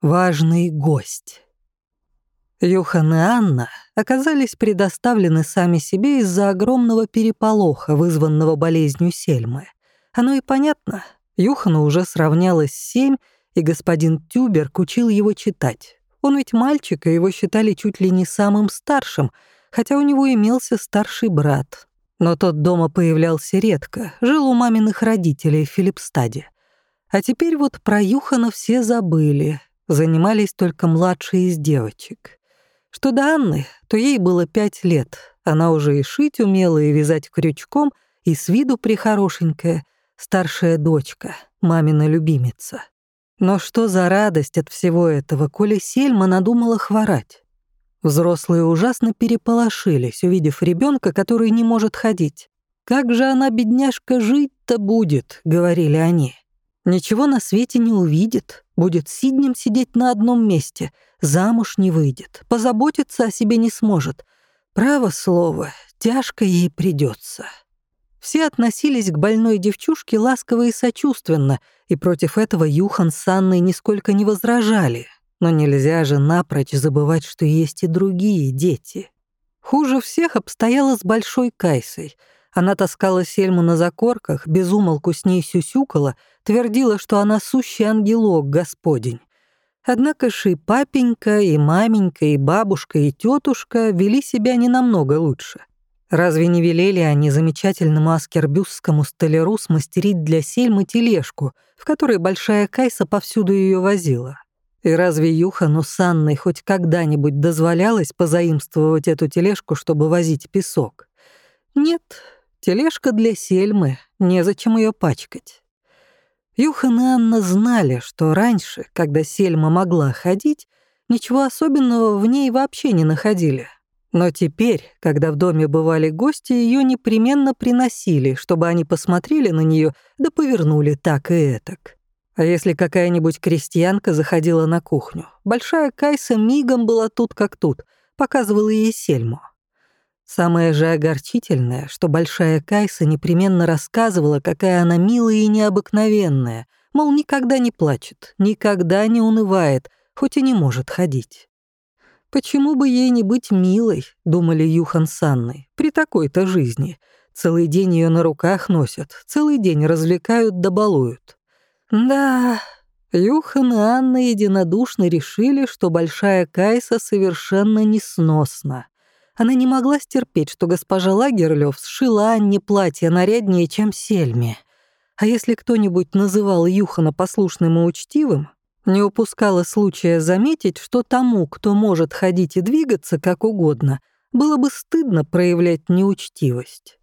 Важный гость. Юхан и Анна оказались предоставлены сами себе из-за огромного переполоха, вызванного болезнью Сельмы. Оно и понятно. Юхану уже сравнялось семь, и господин Тюберг учил его читать. Он ведь мальчик, и его считали чуть ли не самым старшим, хотя у него имелся старший брат. Но тот дома появлялся редко, жил у маминых родителей в Филипстаде. А теперь вот про Юхана все забыли, занимались только младшие из девочек. Что до Анны, то ей было пять лет. Она уже и шить умела, и вязать крючком, и с виду прихорошенькая, старшая дочка, мамина любимица. Но что за радость от всего этого, коли Сельма надумала хворать? Взрослые ужасно переполошились, увидев ребенка, который не может ходить. «Как же она, бедняжка, жить-то будет?» — говорили они. «Ничего на свете не увидит, будет сиднем сидеть на одном месте — замуж не выйдет, позаботиться о себе не сможет. Право слово, тяжко ей придется. Все относились к больной девчушке ласково и сочувственно, и против этого Юхан с Анной нисколько не возражали. Но нельзя же напрочь забывать, что есть и другие дети. Хуже всех обстояло с Большой Кайсой. Она таскала Сельму на закорках, безумолку с ней сюсюкала, твердила, что она сущий ангелок господень. Однако же и папенька, и маменька, и бабушка, и тетушка вели себя не намного лучше. Разве не велели они замечательному аскербюсскому столяру смастерить для Сельмы тележку, в которой большая Кайса повсюду ее возила? И разве Юхану с Анной хоть когда-нибудь дозволялось позаимствовать эту тележку, чтобы возить песок? Нет, тележка для Сельмы, незачем ее пачкать. Юхан и Анна знали, что раньше, когда Сельма могла ходить, ничего особенного в ней вообще не находили. Но теперь, когда в доме бывали гости, ее непременно приносили, чтобы они посмотрели на нее, да повернули так и этак. А если какая-нибудь крестьянка заходила на кухню, большая Кайса мигом была тут как тут, показывала ей Сельму. Самое же огорчительное, что большая Кайса непременно рассказывала, какая она милая и необыкновенная, мол, никогда не плачет, никогда не унывает, хоть и не может ходить. «Почему бы ей не быть милой?» — думали Юхан с Анной, «при такой-то жизни. Целый день ее на руках носят, целый день развлекают да балуют». Да, Юхан и Анна единодушно решили, что большая Кайса совершенно несносна — она не могла стерпеть, что госпожа Лагерлёв сшила Анне платье наряднее, чем Сельме. А если кто-нибудь называл Юхана послушным и учтивым, не упускала случая заметить, что тому, кто может ходить и двигаться как угодно, было бы стыдно проявлять неучтивость.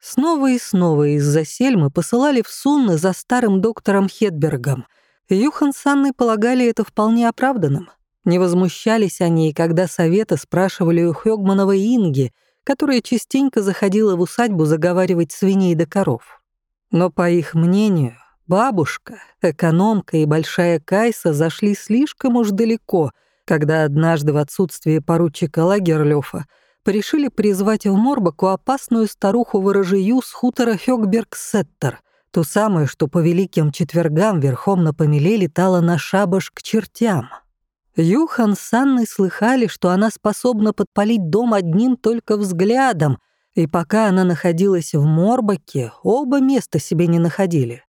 Снова и снова из-за Сельмы посылали в Сунны за старым доктором Хедбергом. Юхан с Анной полагали это вполне оправданным. Не возмущались они, когда советы спрашивали у Хёгмановой Инги, которая частенько заходила в усадьбу заговаривать свиней да коров. Но, по их мнению, бабушка, экономка и большая Кайса зашли слишком уж далеко, когда однажды в отсутствие поручика Лагерлёфа решили призвать в Морбаку опасную старуху-ворожию с хутора Хёгберг-Сеттер, ту самую, что по великим четвергам верхом на помеле летала на шабаш к чертям. Юхан с Анной слыхали, что она способна подпалить дом одним только взглядом, и пока она находилась в Морбаке, оба места себе не находили.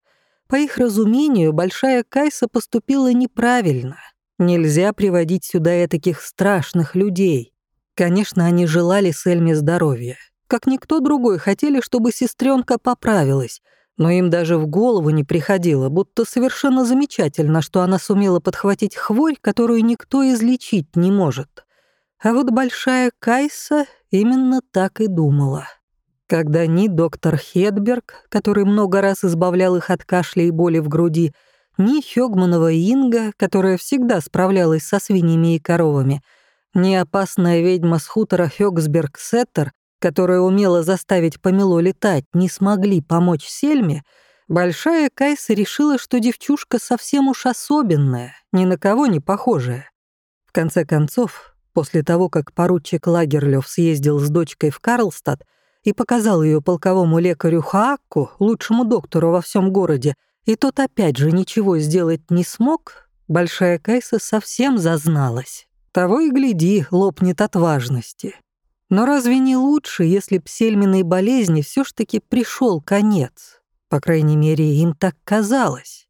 По их разумению, Большая Кайса поступила неправильно. Нельзя приводить сюда таких страшных людей. Конечно, они желали Сельме здоровья. Как никто другой, хотели, чтобы сестренка поправилась — но им даже в голову не приходило, будто совершенно замечательно, что она сумела подхватить хворь, которую никто излечить не может. А вот большая Кайса именно так и думала. Когда ни доктор Хедберг, который много раз избавлял их от кашля и боли в груди, ни Хёгманова Инга, которая всегда справлялась со свиньями и коровами, ни опасная ведьма с хутора Хёгсберг-Сеттер которая умела заставить Памело летать, не смогли помочь Сельме, большая Кайса решила, что девчушка совсем уж особенная, ни на кого не похожая. В конце концов, после того, как поручик Лагерлёв съездил с дочкой в Карлстад и показал ее полковому лекарю Хаакку, лучшему доктору во всем городе, и тот опять же ничего сделать не смог, большая Кайса совсем зазналась. Того и гляди, лопнет от важности. Но разве не лучше, если б сельминой болезни все ж таки пришел конец? По крайней мере, им так казалось.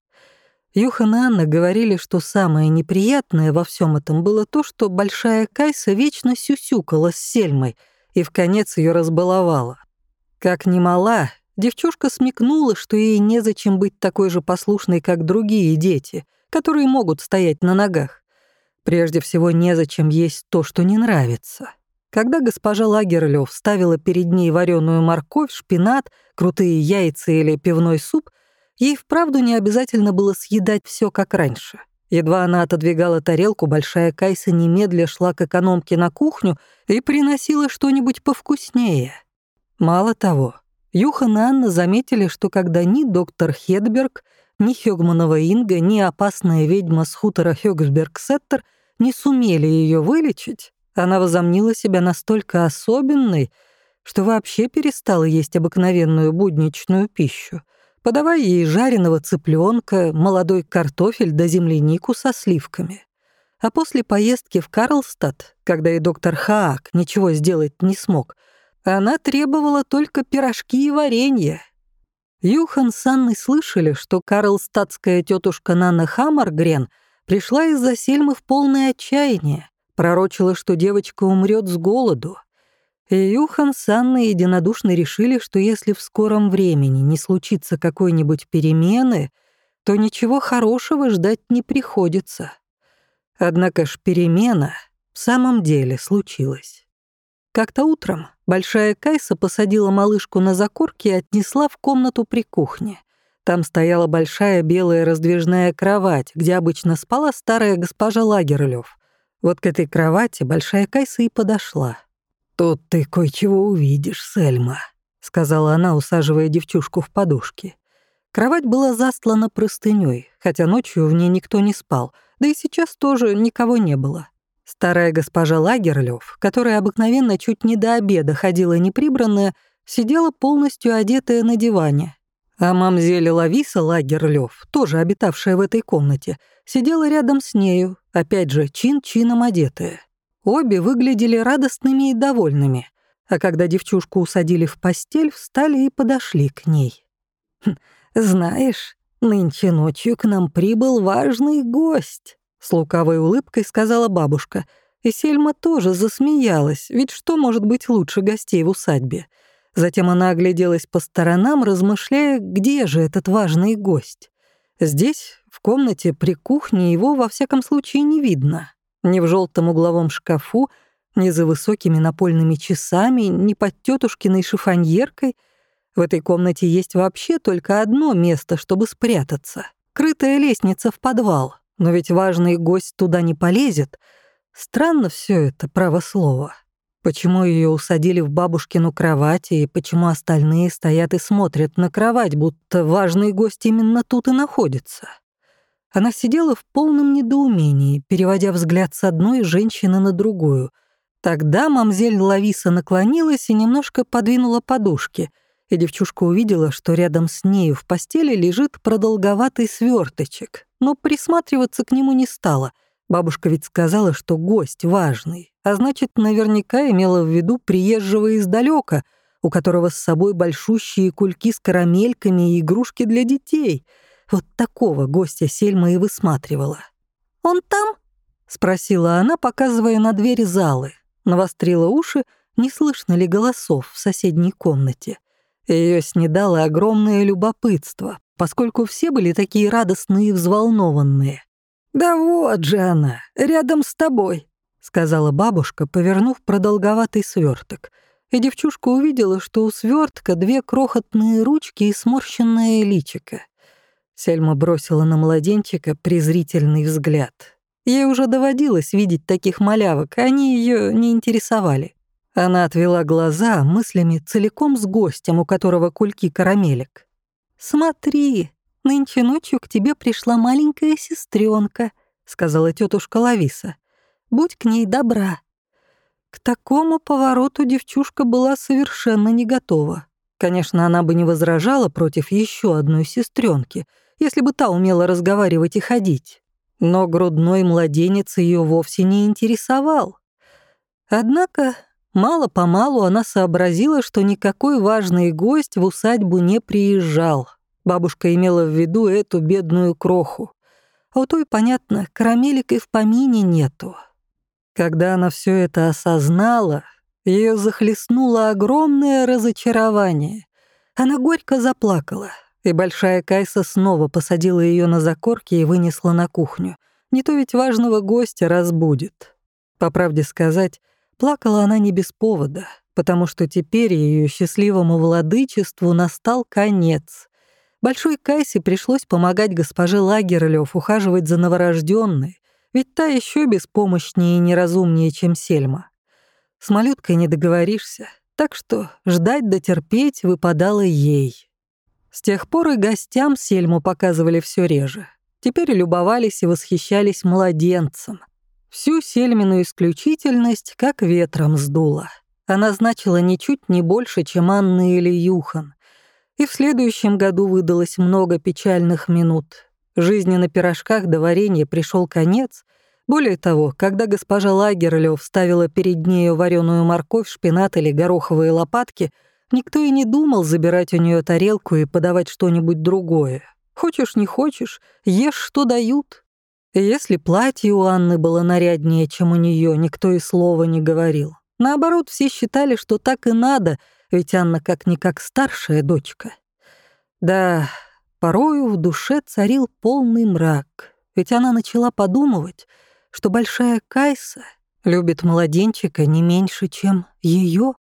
Юхан и Анна говорили, что самое неприятное во всем этом было то, что большая Кайса вечно сюсюкала с Сельмой и в конец ее разбаловала. Как ни мала, девчушка смекнула, что ей незачем быть такой же послушной, как другие дети, которые могут стоять на ногах. Прежде всего, незачем есть то, что не нравится. Когда госпожа Лагерлёв ставила перед ней вареную морковь, шпинат, крутые яйца или пивной суп, ей вправду не обязательно было съедать все как раньше. Едва она отодвигала тарелку, большая Кайса немедля шла к экономке на кухню и приносила что-нибудь повкуснее. Мало того, Юхан и Анна заметили, что когда ни доктор Хедберг, ни Хёгманова Инга, ни опасная ведьма с хутора Хёгсберг-Сеттер не сумели ее вылечить, она возомнила себя настолько особенной, что вообще перестала есть обыкновенную будничную пищу, подавая ей жареного цыпленка, молодой картофель да землянику со сливками. А после поездки в Карлстад, когда и доктор Хаак ничего сделать не смог, она требовала только пирожки и варенье. Юхан с Анной слышали, что карлстадская тетушка Нана Хаммаргрен пришла из-за Сельмы в полное отчаяние, пророчила, что девочка умрет с голоду. И Юхан с Анной единодушно решили, что если в скором времени не случится какой-нибудь перемены, то ничего хорошего ждать не приходится. Однако ж перемена в самом деле случилась. Как-то утром большая Кайса посадила малышку на закорки и отнесла в комнату при кухне. Там стояла большая белая раздвижная кровать, где обычно спала старая госпожа Лагерлёв. Вот к этой кровати большая Кайса и подошла. «Тут ты кое-чего увидишь, Сельма», — сказала она, усаживая девчушку в подушки. Кровать была застлана простынёй, хотя ночью в ней никто не спал, да и сейчас тоже никого не было. Старая госпожа Лагерлёв, которая обыкновенно чуть не до обеда ходила неприбранная, сидела полностью одетая на диване. А мамзель Лависа Лагерлёв, тоже обитавшая в этой комнате, сидела рядом с нею, опять же, чин-чином одетая. Обе выглядели радостными и довольными, а когда девчушку усадили в постель, встали и подошли к ней. «Хм, «Знаешь, нынче ночью к нам прибыл важный гость», — с лукавой улыбкой сказала бабушка. И Сельма тоже засмеялась, ведь что может быть лучше гостей в усадьбе? Затем она огляделась по сторонам, размышляя, где же этот важный гость. Здесь, в комнате при кухне, его во всяком случае не видно. Ни в желтом угловом шкафу, ни за высокими напольными часами, ни под тетушкиной шифоньеркой. В этой комнате есть вообще только одно место, чтобы спрятаться. Крытая лестница в подвал. Но ведь важный гость туда не полезет. Странно все это, право слово. Почему ее усадили в бабушкину кровать, и почему остальные стоят и смотрят на кровать, будто важный гость именно тут и находится? Она сидела в полном недоумении, переводя взгляд с одной женщины на другую. Тогда мамзель Лависа наклонилась и немножко подвинула подушки, и девчушка увидела, что рядом с нею в постели лежит продолговатый сверточек, но присматриваться к нему не стала. Бабушка ведь сказала, что гость важный а значит, наверняка имела в виду приезжего издалека, у которого с собой большущие кульки с карамельками и игрушки для детей. Вот такого гостя Сельма и высматривала. «Он там?» — спросила она, показывая на дверь залы. Навострила уши, не слышно ли голосов в соседней комнате. Ее снедало огромное любопытство, поскольку все были такие радостные и взволнованные. «Да вот же она, рядом с тобой», сказала бабушка, повернув продолговатый сверток. И девчушка увидела, что у свертка две крохотные ручки и сморщенное личико. Сельма бросила на младенчика презрительный взгляд. Ей уже доводилось видеть таких малявок, они ее не интересовали. Она отвела глаза мыслями целиком с гостем, у которого кульки карамелек. «Смотри, нынче ночью к тебе пришла маленькая сестренка, сказала тетушка Лависа будь к ней добра». К такому повороту девчушка была совершенно не готова. Конечно, она бы не возражала против еще одной сестренки, если бы та умела разговаривать и ходить. Но грудной младенец ее вовсе не интересовал. Однако мало-помалу она сообразила, что никакой важный гость в усадьбу не приезжал. Бабушка имела в виду эту бедную кроху. А у той, понятно, карамелек и в помине нету. Когда она все это осознала, ее захлестнуло огромное разочарование. Она горько заплакала, и большая Кайса снова посадила ее на закорки и вынесла на кухню. Не то ведь важного гостя разбудит. По правде сказать, плакала она не без повода, потому что теперь ее счастливому владычеству настал конец. Большой Кайсе пришлось помогать госпоже Лагерлёв ухаживать за новорожденной, ведь та еще беспомощнее и неразумнее, чем Сельма. С малюткой не договоришься, так что ждать да терпеть выпадало ей. С тех пор и гостям Сельму показывали все реже. Теперь любовались и восхищались младенцем. Всю Сельмину исключительность как ветром сдуло. Она значила ничуть не больше, чем Анна или Юхан. И в следующем году выдалось много печальных минут. Жизни на пирожках до варенья пришел конец — более того, когда госпожа Лагерлёв вставила перед нею вареную морковь, шпинат или гороховые лопатки, никто и не думал забирать у нее тарелку и подавать что-нибудь другое. Хочешь, не хочешь, ешь, что дают. Если платье у Анны было наряднее, чем у нее, никто и слова не говорил. Наоборот, все считали, что так и надо, ведь Анна как-никак старшая дочка. Да, порою в душе царил полный мрак, ведь она начала подумывать, что большая Кайса любит младенчика не меньше, чем ее.